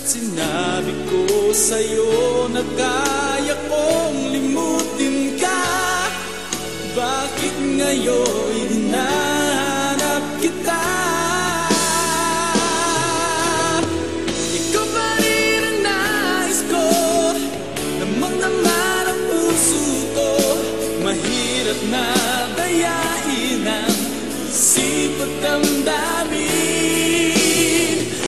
Sinabi ko sa'yo na kaya kong limutin ka. Bakit ngayon hinahanap kita? Ikaw pa rin ang nais ko Namang naman ang puso ko. Mahirap na dayain ang isip at damdamin.